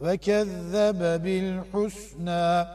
وكذب بالحسنى